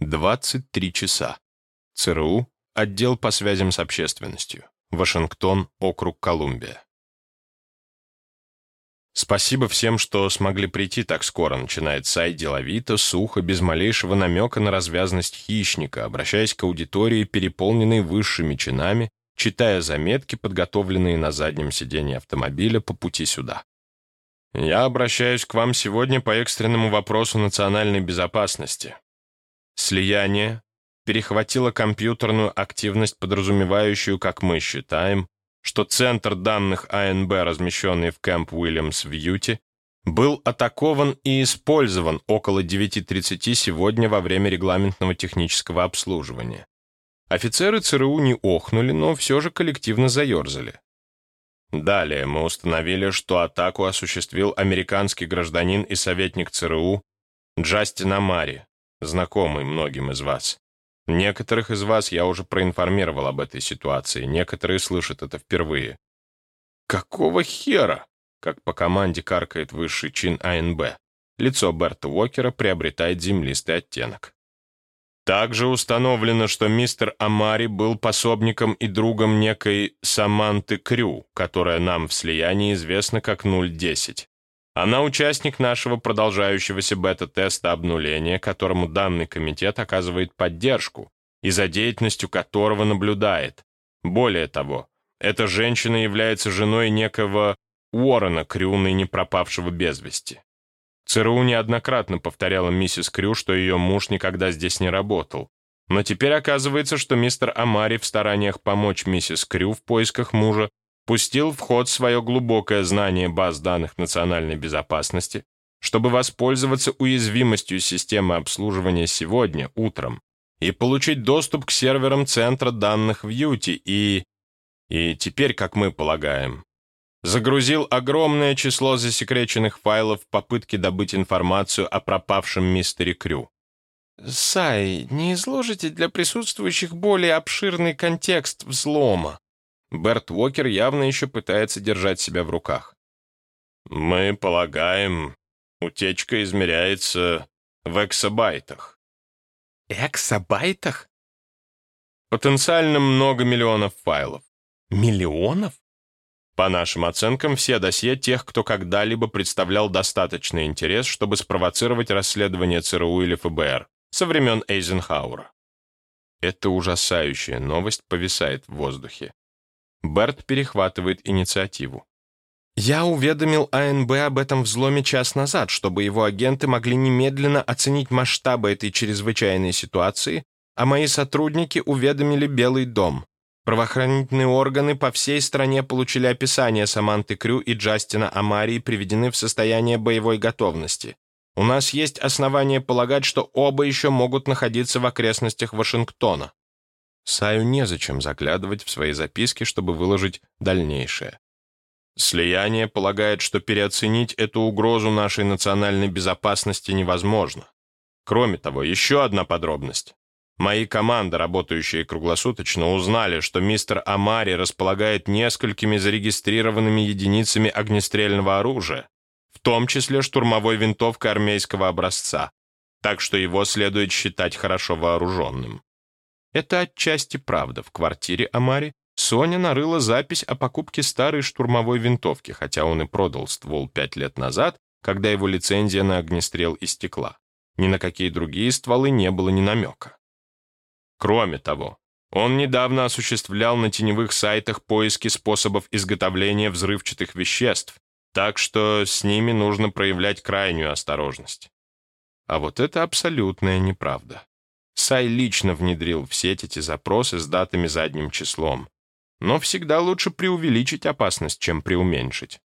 23 часа. ЦРУ, отдел по связям с общественностью. Вашингтон, округ Колумбия. Спасибо всем, что смогли прийти так скоро, начинает Сай деловито, сухо, без малейшего намека на развязность хищника, обращаясь к аудитории, переполненной высшими чинами, читая заметки, подготовленные на заднем сиденье автомобиля по пути сюда. Я обращаюсь к вам сегодня по экстренному вопросу национальной безопасности. Слияние перехватило компьютерную активность, подразумевающую, как мы считаем, что центр данных АНБ, размещенный в Кэмп Уильямс в Юте, был атакован и использован около 9.30 сегодня во время регламентного технического обслуживания. Офицеры ЦРУ не охнули, но все же коллективно заерзали. Далее мы установили, что атаку осуществил американский гражданин и советник ЦРУ Джастин Амари, знакомый многим из вас. Некоторых из вас я уже проинформировал об этой ситуации, некоторые слышат это впервые. «Какого хера?» Как по команде каркает высший чин АНБ. Лицо Берта Уокера приобретает землистый оттенок. Также установлено, что мистер Амари был пособником и другом некой Саманты Крю, которая нам в слиянии известна как 010. Она участник нашего продолжающегося бета-теста обнуления, которому данный комитет оказывает поддержку и за деятельностью которого наблюдает. Более того, эта женщина является женой некого Уоррена Крю, ныне пропавшего без вести. ЦРУ неоднократно повторяла миссис Крю, что ее муж никогда здесь не работал. Но теперь оказывается, что мистер Амари в стараниях помочь миссис Крю в поисках мужа пустил в ход свое глубокое знание баз данных национальной безопасности, чтобы воспользоваться уязвимостью системы обслуживания сегодня, утром, и получить доступ к серверам центра данных в Юте и... И теперь, как мы полагаем, загрузил огромное число засекреченных файлов в попытке добыть информацию о пропавшем мистере Крю. «Сай, не изложите для присутствующих более обширный контекст взлома?» Берт Уокер явно еще пытается держать себя в руках. «Мы полагаем, утечка измеряется в эксабайтах». «Эксабайтах?» «Потенциально много миллионов файлов». «Миллионов?» По нашим оценкам, все досье тех, кто когда-либо представлял достаточный интерес, чтобы спровоцировать расследование ЦРУ или ФБР со времен Эйзенхауэра. Эта ужасающая новость повисает в воздухе. Берт перехватывает инициативу. «Я уведомил АНБ об этом взломе час назад, чтобы его агенты могли немедленно оценить масштабы этой чрезвычайной ситуации, а мои сотрудники уведомили Белый дом. Правоохранительные органы по всей стране получили описание Саманты Крю и Джастина Амари и приведены в состояние боевой готовности. У нас есть основания полагать, что оба еще могут находиться в окрестностях Вашингтона. Саю незачем заглядывать в свои записки, чтобы выложить дальнейшее. Слияние полагает, что переоценить эту угрозу нашей национальной безопасности невозможно. Кроме того, еще одна подробность. Мои команды, работающие круглосуточно, узнали, что мистер Амари располагает несколькими зарегистрированными единицами огнестрельного оружия, в том числе штурмовой винтовкой армейского образца, так что его следует считать хорошо вооруженным. Это отчасти правда. В квартире Амари Соня нарыла запись о покупке старой штурмовой винтовки, хотя он и продал ствол пять лет назад, когда его лицензия на огнестрел истекла. Ни на какие другие стволы не было ни намека. Кроме того, он недавно осуществлял на теневых сайтах поиски способов изготовления взрывчатых веществ, так что с ними нужно проявлять крайнюю осторожность. А вот это абсолютная неправда. Сай лично внедрил в сеть эти запросы с датами задним числом. Но всегда лучше преувеличить опасность, чем преуменьшить.